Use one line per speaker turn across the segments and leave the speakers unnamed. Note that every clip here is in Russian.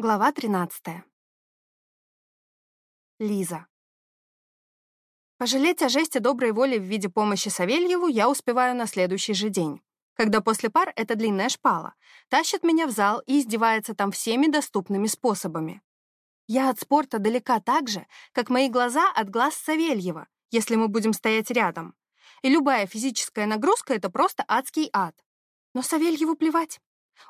Глава 13. Лиза. Пожалеть о жесте доброй воли в виде помощи Савельеву я успеваю на следующий же день, когда после пар эта длинная шпала тащит меня в зал и издевается там всеми доступными способами. Я от спорта далека так же, как мои глаза от глаз Савельева, если мы будем стоять рядом. И любая физическая нагрузка — это просто адский ад. Но Савельеву плевать.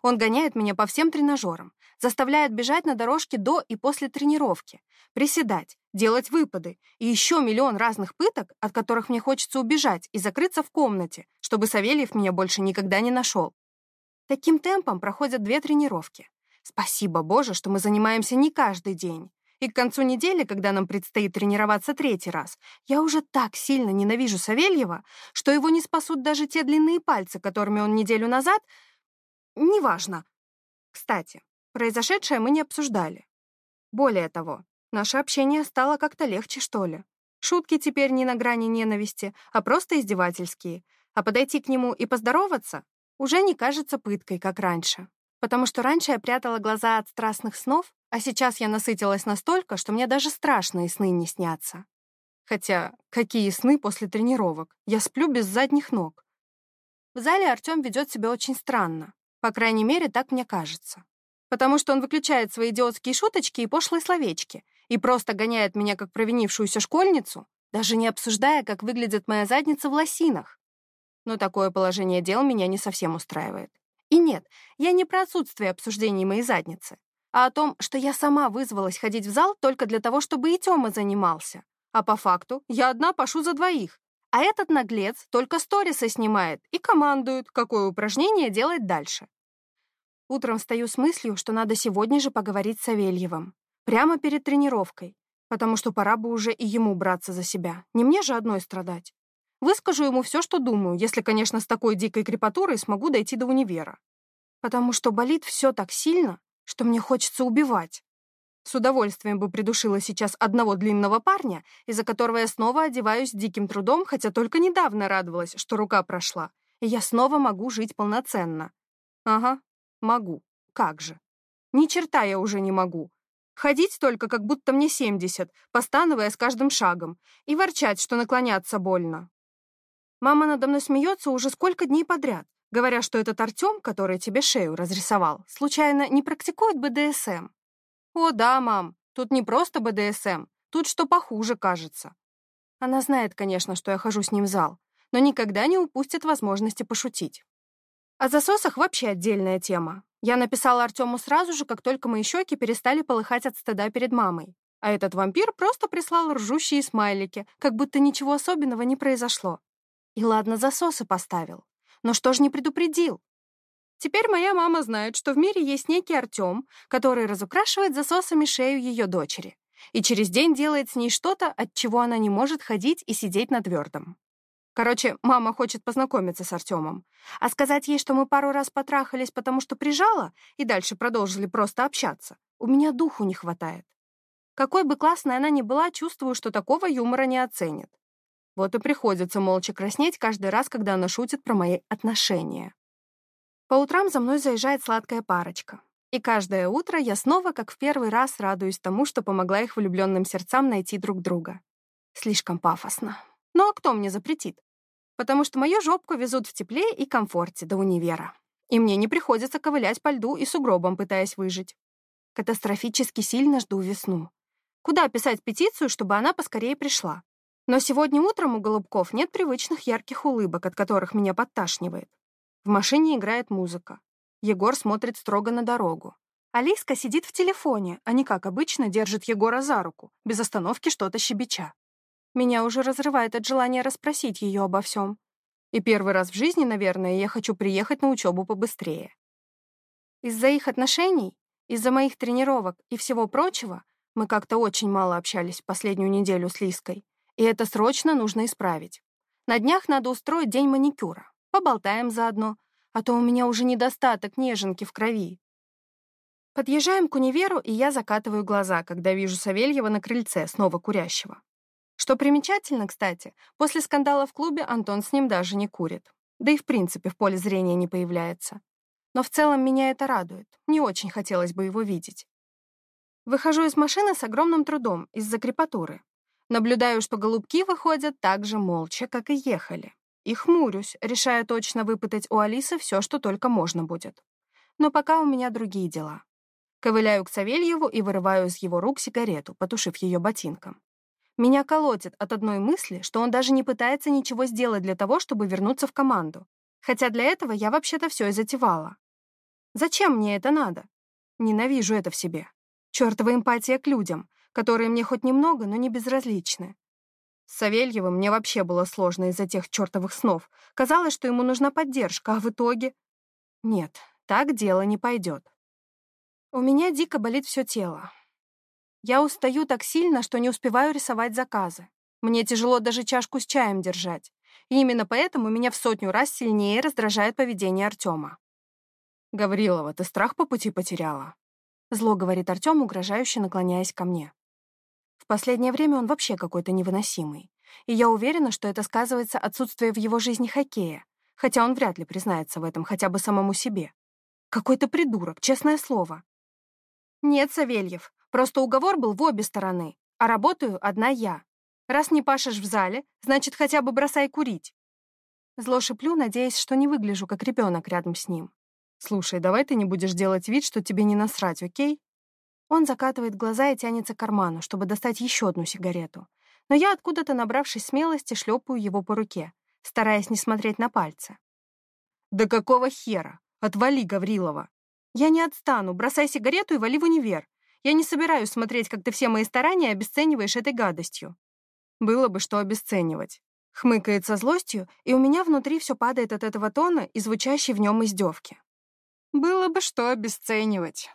Он гоняет меня по всем тренажерам, заставляет бежать на дорожке до и после тренировки, приседать, делать выпады и еще миллион разных пыток, от которых мне хочется убежать и закрыться в комнате, чтобы Савельев меня больше никогда не нашел. Таким темпом проходят две тренировки. Спасибо Боже, что мы занимаемся не каждый день. И к концу недели, когда нам предстоит тренироваться третий раз, я уже так сильно ненавижу Савельева, что его не спасут даже те длинные пальцы, которыми он неделю назад Неважно. Кстати, произошедшее мы не обсуждали. Более того, наше общение стало как-то легче, что ли. Шутки теперь не на грани ненависти, а просто издевательские. А подойти к нему и поздороваться уже не кажется пыткой, как раньше. Потому что раньше я прятала глаза от страстных снов, а сейчас я насытилась настолько, что мне даже страшные сны не снятся. Хотя, какие сны после тренировок? Я сплю без задних ног. В зале Артём ведет себя очень странно. По крайней мере, так мне кажется. Потому что он выключает свои идиотские шуточки и пошлые словечки и просто гоняет меня как провинившуюся школьницу, даже не обсуждая, как выглядит моя задница в лосинах. Но такое положение дел меня не совсем устраивает. И нет, я не про отсутствие обсуждений моей задницы, а о том, что я сама вызвалась ходить в зал только для того, чтобы и Тёма занимался. А по факту я одна пошу за двоих. А этот наглец только сторисы снимает и командует, какое упражнение делать дальше. Утром встаю с мыслью, что надо сегодня же поговорить с Савельевым. Прямо перед тренировкой. Потому что пора бы уже и ему браться за себя. Не мне же одной страдать. Выскажу ему все, что думаю, если, конечно, с такой дикой крепатурой смогу дойти до универа. Потому что болит все так сильно, что мне хочется убивать. С удовольствием бы придушила сейчас одного длинного парня, из-за которого я снова одеваюсь диким трудом, хотя только недавно радовалась, что рука прошла, и я снова могу жить полноценно. Ага, могу. Как же. Ни черта я уже не могу. Ходить только, как будто мне 70, постановая с каждым шагом, и ворчать, что наклоняться больно. Мама надо мной смеется уже сколько дней подряд, говоря, что этот Артем, который тебе шею разрисовал, случайно не практикует БДСМ. «О, да, мам, тут не просто БДСМ, тут что похуже, кажется». Она знает, конечно, что я хожу с ним в зал, но никогда не упустит возможности пошутить. О засосах вообще отдельная тема. Я написала Артему сразу же, как только мои щеки перестали полыхать от стыда перед мамой. А этот вампир просто прислал ржущие смайлики, как будто ничего особенного не произошло. И ладно, засосы поставил. Но что ж не предупредил? Теперь моя мама знает, что в мире есть некий Артем, который разукрашивает засосами шею ее дочери и через день делает с ней что-то, от чего она не может ходить и сидеть на твердом. Короче, мама хочет познакомиться с Артемом. А сказать ей, что мы пару раз потрахались, потому что прижала, и дальше продолжили просто общаться, у меня духу не хватает. Какой бы классной она ни была, чувствую, что такого юмора не оценит. Вот и приходится молча краснеть каждый раз, когда она шутит про мои отношения. По утрам за мной заезжает сладкая парочка. И каждое утро я снова, как в первый раз, радуюсь тому, что помогла их влюбленным сердцам найти друг друга. Слишком пафосно. Ну а кто мне запретит? Потому что мою жопку везут в тепле и комфорте до универа. И мне не приходится ковылять по льду и сугробам, пытаясь выжить. Катастрофически сильно жду весну. Куда писать петицию, чтобы она поскорее пришла? Но сегодня утром у голубков нет привычных ярких улыбок, от которых меня подташнивает. В машине играет музыка. Егор смотрит строго на дорогу. Алиска сидит в телефоне, а не как обычно держит Егора за руку, без остановки что-то щебеча. Меня уже разрывает от желания расспросить ее обо всем. И первый раз в жизни, наверное, я хочу приехать на учебу побыстрее. Из-за их отношений, из-за моих тренировок и всего прочего мы как-то очень мало общались в последнюю неделю с Лиской, и это срочно нужно исправить. На днях надо устроить день маникюра. Поболтаем заодно, а то у меня уже недостаток неженки в крови. Подъезжаем к универу, и я закатываю глаза, когда вижу Савельева на крыльце, снова курящего. Что примечательно, кстати, после скандала в клубе Антон с ним даже не курит. Да и в принципе в поле зрения не появляется. Но в целом меня это радует. Не очень хотелось бы его видеть. Выхожу из машины с огромным трудом из-за крепатуры. Наблюдаю, что голубки выходят так же молча, как и ехали. И хмурюсь, решая точно выпытать у Алисы все, что только можно будет. Но пока у меня другие дела. Ковыляю к Савельеву и вырываю из его рук сигарету, потушив ее ботинком. Меня колотит от одной мысли, что он даже не пытается ничего сделать для того, чтобы вернуться в команду. Хотя для этого я вообще-то все и затевала. Зачем мне это надо? Ненавижу это в себе. Чёртова эмпатия к людям, которые мне хоть немного, но не безразличны. С Савельевым мне вообще было сложно из-за тех чёртовых снов. Казалось, что ему нужна поддержка, а в итоге... Нет, так дело не пойдет. У меня дико болит все тело. Я устаю так сильно, что не успеваю рисовать заказы. Мне тяжело даже чашку с чаем держать. И именно поэтому меня в сотню раз сильнее раздражает поведение Артема. «Гаврилова, ты страх по пути потеряла?» Зло говорит Артем, угрожающе наклоняясь ко мне. Последнее время он вообще какой-то невыносимый. И я уверена, что это сказывается отсутствие в его жизни хоккея, хотя он вряд ли признается в этом хотя бы самому себе. Какой-то придурок, честное слово. Нет, Савельев, просто уговор был в обе стороны, а работаю одна я. Раз не пашешь в зале, значит, хотя бы бросай курить. Зло шиплю, надеясь, что не выгляжу как ребенок рядом с ним. «Слушай, давай ты не будешь делать вид, что тебе не насрать, окей?» Он закатывает глаза и тянется к карману, чтобы достать еще одну сигарету. Но я, откуда-то набравшись смелости, шлепаю его по руке, стараясь не смотреть на пальцы. «Да какого хера? Отвали, Гаврилова!» «Я не отстану. Бросай сигарету и вали в универ. Я не собираюсь смотреть, как ты все мои старания обесцениваешь этой гадостью». «Было бы что обесценивать». Хмыкает со злостью, и у меня внутри все падает от этого тона и звучащей в нем издевки. Было бы что обесценивать.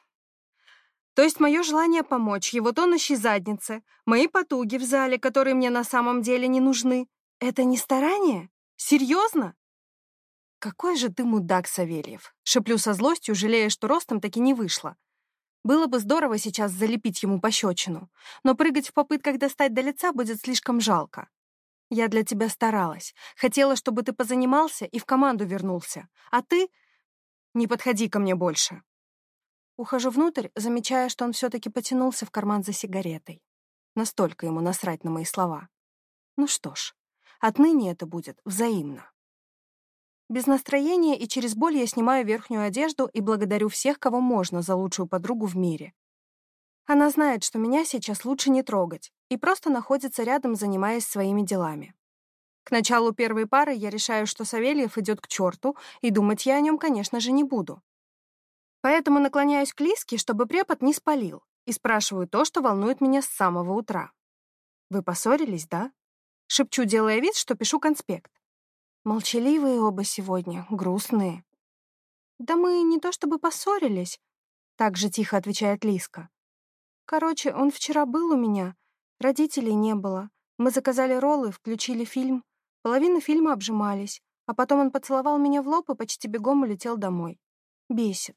То есть мое желание помочь его тонущей заднице, мои потуги в зале, которые мне на самом деле не нужны, это не старание? Серьезно? Какой же ты мудак, Савельев. Шеплю со злостью, жалея, что ростом таки не вышло. Было бы здорово сейчас залепить ему пощечину, но прыгать в попытках достать до лица будет слишком жалко. Я для тебя старалась. Хотела, чтобы ты позанимался и в команду вернулся. А ты не подходи ко мне больше. Ухожу внутрь, замечая, что он все-таки потянулся в карман за сигаретой. Настолько ему насрать на мои слова. Ну что ж, отныне это будет взаимно. Без настроения и через боль я снимаю верхнюю одежду и благодарю всех, кого можно, за лучшую подругу в мире. Она знает, что меня сейчас лучше не трогать, и просто находится рядом, занимаясь своими делами. К началу первой пары я решаю, что Савельев идет к черту, и думать я о нем, конечно же, не буду. Поэтому наклоняюсь к Лиске, чтобы препод не спалил, и спрашиваю то, что волнует меня с самого утра. «Вы поссорились, да?» Шепчу, делая вид, что пишу конспект. Молчаливые оба сегодня, грустные. «Да мы не то чтобы поссорились», — так же тихо отвечает Лиска. «Короче, он вчера был у меня, родителей не было. Мы заказали роллы, включили фильм. Половину фильма обжимались, а потом он поцеловал меня в лоб и почти бегом улетел домой. Бесит.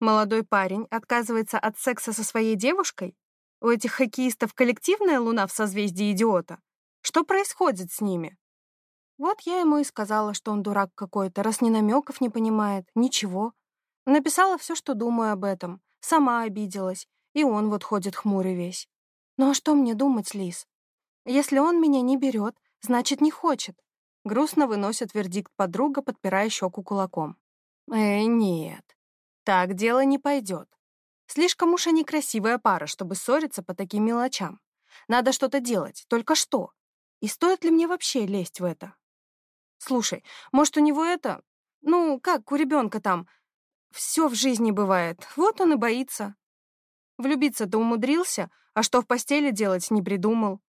Молодой парень отказывается от секса со своей девушкой? У этих хоккеистов коллективная луна в созвездии идиота? Что происходит с ними? Вот я ему и сказала, что он дурак какой-то, раз ни намеков не понимает, ничего. Написала все, что думаю об этом. Сама обиделась. И он вот ходит хмурый весь. Ну а что мне думать, Лис? Если он меня не берет, Значит, не хочет. Грустно выносит вердикт подруга, подпирая щеку кулаком. Э, нет. Так дело не пойдет. Слишком уж они красивая пара, чтобы ссориться по таким мелочам. Надо что-то делать, только что. И стоит ли мне вообще лезть в это? Слушай, может, у него это... Ну, как у ребенка там... Все в жизни бывает. Вот он и боится. Влюбиться-то умудрился, а что в постели делать не придумал.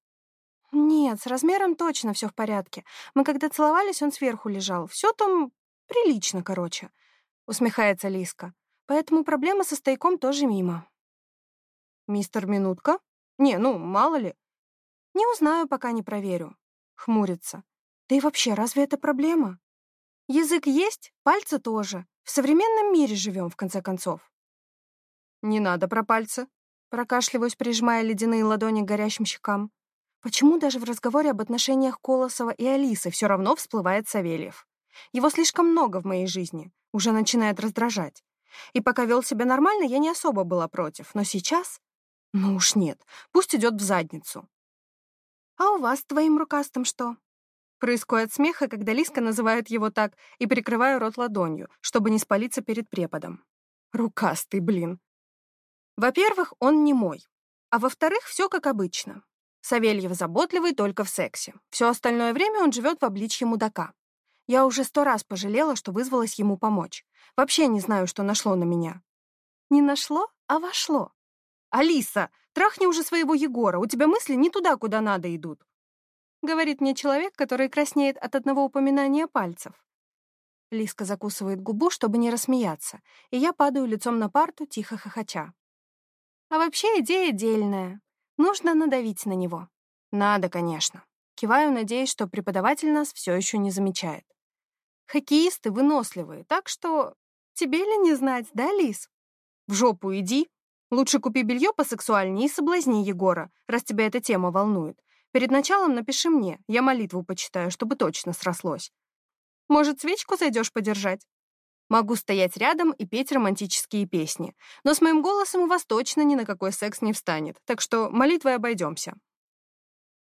Нет, с размером точно все в порядке. Мы когда целовались, он сверху лежал. Все там прилично, короче. Усмехается Лиска. Поэтому проблема со стояком тоже мимо. Мистер Минутка? Не, ну, мало ли. Не узнаю, пока не проверю. Хмурится. Да и вообще, разве это проблема? Язык есть, пальцы тоже. В современном мире живем, в конце концов. Не надо про пальцы. Прокашливаюсь, прижимая ледяные ладони к горящим щекам. Почему даже в разговоре об отношениях Колосова и Алисы все равно всплывает Савельев? Его слишком много в моей жизни, уже начинает раздражать. И пока вел себя нормально, я не особо была против, но сейчас... Ну уж нет, пусть идет в задницу. А у вас твоим рукастым что? Происходит смеха, когда Лиска называет его так, и прикрываю рот ладонью, чтобы не спалиться перед преподом. Рукастый, блин. Во-первых, он не мой. А во-вторых, все как обычно. Савельев заботливый только в сексе. Все остальное время он живет в обличье мудака. Я уже сто раз пожалела, что вызвалась ему помочь. Вообще не знаю, что нашло на меня. Не нашло, а вошло. «Алиса, трахни уже своего Егора, у тебя мысли не туда, куда надо идут», говорит мне человек, который краснеет от одного упоминания пальцев. Лиска закусывает губу, чтобы не рассмеяться, и я падаю лицом на парту, тихо хохоча. А вообще идея дельная. Нужно надавить на него. Надо, конечно. Киваю, надеясь, что преподаватель нас все еще не замечает. Хоккеисты выносливые, так что... Тебе ли не знать, да, Лис? В жопу иди. Лучше купи белье посексуальнее и соблазни Егора, раз тебя эта тема волнует. Перед началом напиши мне, я молитву почитаю, чтобы точно срослось. Может, свечку зайдешь подержать? Могу стоять рядом и петь романтические песни, но с моим голосом у вас точно ни на какой секс не встанет, так что молитвой обойдемся.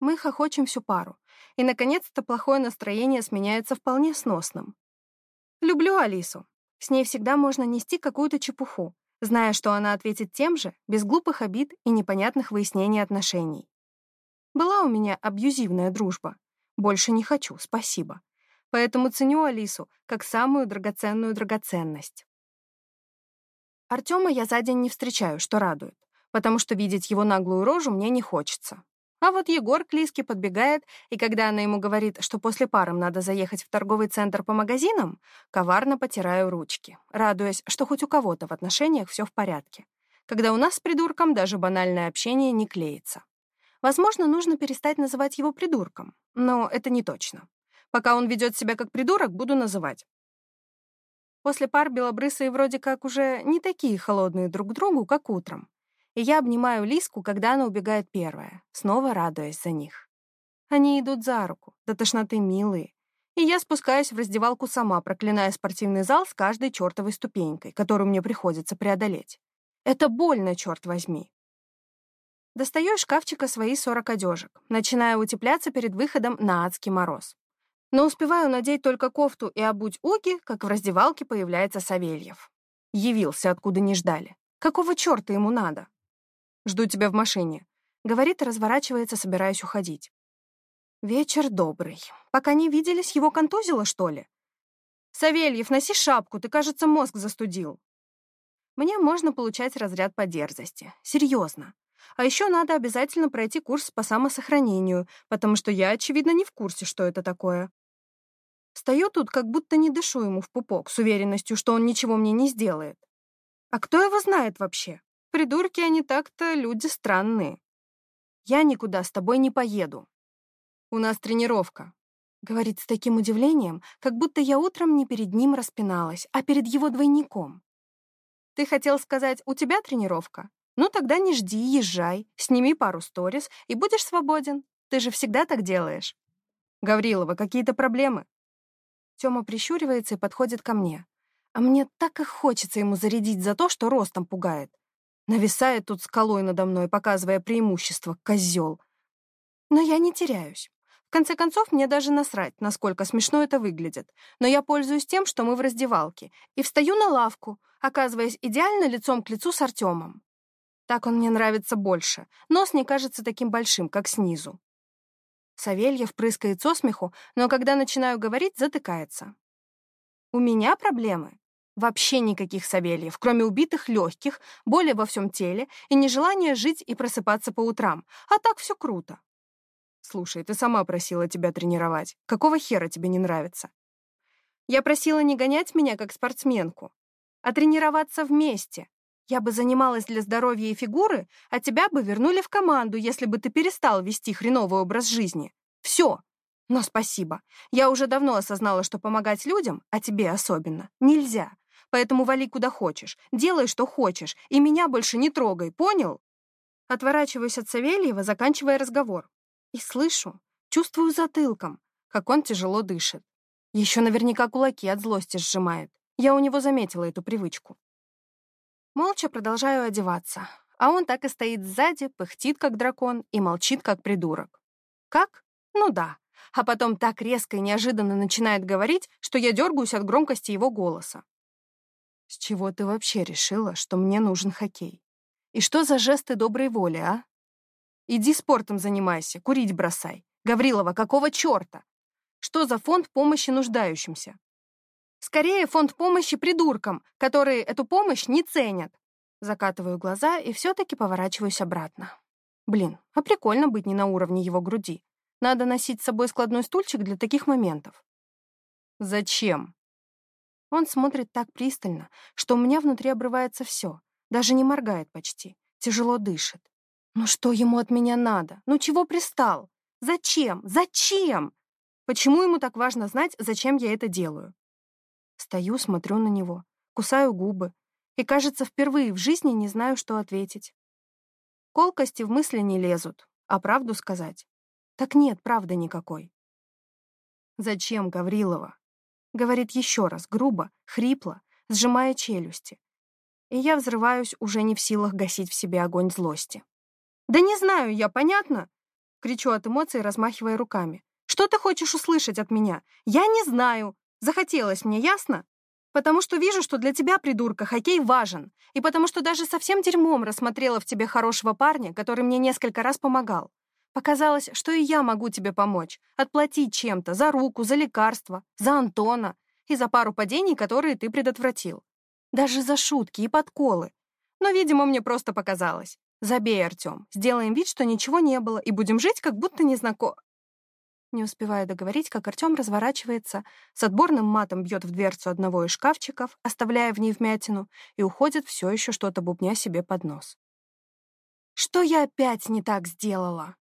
Мы хохочем всю пару, и, наконец-то, плохое настроение сменяется вполне сносным. Люблю Алису. С ней всегда можно нести какую-то чепуху, зная, что она ответит тем же, без глупых обид и непонятных выяснений отношений. Была у меня абьюзивная дружба. Больше не хочу, спасибо поэтому ценю Алису как самую драгоценную драгоценность. Артема я за день не встречаю, что радует, потому что видеть его наглую рожу мне не хочется. А вот Егор к Лиске подбегает, и когда она ему говорит, что после парам надо заехать в торговый центр по магазинам, коварно потираю ручки, радуясь, что хоть у кого-то в отношениях все в порядке. Когда у нас с придурком даже банальное общение не клеится. Возможно, нужно перестать называть его придурком, но это не точно. Пока он ведет себя как придурок, буду называть. После пар белобрысые вроде как уже не такие холодные друг к другу, как утром. И я обнимаю Лиску, когда она убегает первая, снова радуясь за них. Они идут за руку, до тошноты милые. И я спускаюсь в раздевалку сама, проклиная спортивный зал с каждой чертовой ступенькой, которую мне приходится преодолеть. Это больно, черт возьми. Достаю из шкафчика свои 40 одежек, начиная утепляться перед выходом на адский мороз. Но успеваю надеть только кофту и обуть уги, как в раздевалке появляется Савельев. Явился, откуда не ждали. Какого черта ему надо? Жду тебя в машине. Говорит и разворачивается, собираясь уходить. Вечер добрый. Пока не виделись, его контузило, что ли? Савельев, носи шапку, ты, кажется, мозг застудил. Мне можно получать разряд по дерзости. Серьезно. А еще надо обязательно пройти курс по самосохранению, потому что я, очевидно, не в курсе, что это такое. Стою тут, как будто не дышу ему в пупок, с уверенностью, что он ничего мне не сделает. А кто его знает вообще? Придурки они так-то люди странные. Я никуда с тобой не поеду. У нас тренировка. Говорит с таким удивлением, как будто я утром не перед ним распиналась, а перед его двойником. Ты хотел сказать, у тебя тренировка? Ну тогда не жди, езжай, сними пару сторис и будешь свободен. Ты же всегда так делаешь. Гаврилова, какие-то проблемы? Тёма прищуривается и подходит ко мне. А мне так и хочется ему зарядить за то, что ростом пугает. Нависает тут скалой надо мной, показывая преимущество, козел. Но я не теряюсь. В конце концов, мне даже насрать, насколько смешно это выглядит. Но я пользуюсь тем, что мы в раздевалке, и встаю на лавку, оказываясь идеально лицом к лицу с Артемом. Так он мне нравится больше. Нос не кажется таким большим, как снизу. Савельев прыскает со смеху, но когда начинаю говорить, затыкается. У меня проблемы? Вообще никаких Савельев, кроме убитых легких, боли во всем теле и нежелания жить и просыпаться по утрам. А так все круто. Слушай, ты сама просила тебя тренировать. Какого хера тебе не нравится? Я просила не гонять меня как спортсменку, а тренироваться вместе. Я бы занималась для здоровья и фигуры, а тебя бы вернули в команду, если бы ты перестал вести хреновый образ жизни. Все. Но спасибо. Я уже давно осознала, что помогать людям, а тебе особенно, нельзя. Поэтому вали куда хочешь, делай, что хочешь, и меня больше не трогай, понял? Отворачиваюсь от Савельева, заканчивая разговор. И слышу, чувствую затылком, как он тяжело дышит. Еще наверняка кулаки от злости сжимает. Я у него заметила эту привычку. Молча продолжаю одеваться. а он так и стоит сзади, пыхтит, как дракон, и молчит, как придурок. Как? Ну да. А потом так резко и неожиданно начинает говорить, что я дергаюсь от громкости его голоса. С чего ты вообще решила, что мне нужен хоккей? И что за жесты доброй воли, а? Иди спортом занимайся, курить бросай. Гаврилова, какого черта? Что за фонд помощи нуждающимся? Скорее, фонд помощи придуркам, которые эту помощь не ценят. Закатываю глаза и все-таки поворачиваюсь обратно. Блин, а прикольно быть не на уровне его груди. Надо носить с собой складной стульчик для таких моментов. Зачем? Он смотрит так пристально, что у меня внутри обрывается все. Даже не моргает почти. Тяжело дышит. Ну что ему от меня надо? Ну чего пристал? Зачем? Зачем? Почему ему так важно знать, зачем я это делаю? Стою, смотрю на него, кусаю губы и, кажется, впервые в жизни не знаю, что ответить. Колкости в мысли не лезут, а правду сказать. Так нет правды никакой. «Зачем, Гаврилова?» Говорит еще раз, грубо, хрипло, сжимая челюсти. И я взрываюсь, уже не в силах гасить в себе огонь злости. «Да не знаю я, понятно?» Кричу от эмоций, размахивая руками. «Что ты хочешь услышать от меня? Я не знаю. Захотелось мне, ясно? Потому что вижу, что для тебя, придурка, хоккей важен. И потому что даже совсем дерьмом рассмотрела в тебе хорошего парня, который мне несколько раз помогал. Показалось, что и я могу тебе помочь. Отплатить чем-то, за руку, за лекарство, за Антона и за пару падений, которые ты предотвратил. Даже за шутки и подколы. Но, видимо, мне просто показалось. Забей, Артем, сделаем вид, что ничего не было, и будем жить, как будто не знакомы. Не успеваю договорить, как Артем разворачивается, с отборным матом бьет в дверцу одного из шкафчиков, оставляя в ней вмятину, и уходит все еще что-то бубня себе под нос. Что я опять не так сделала?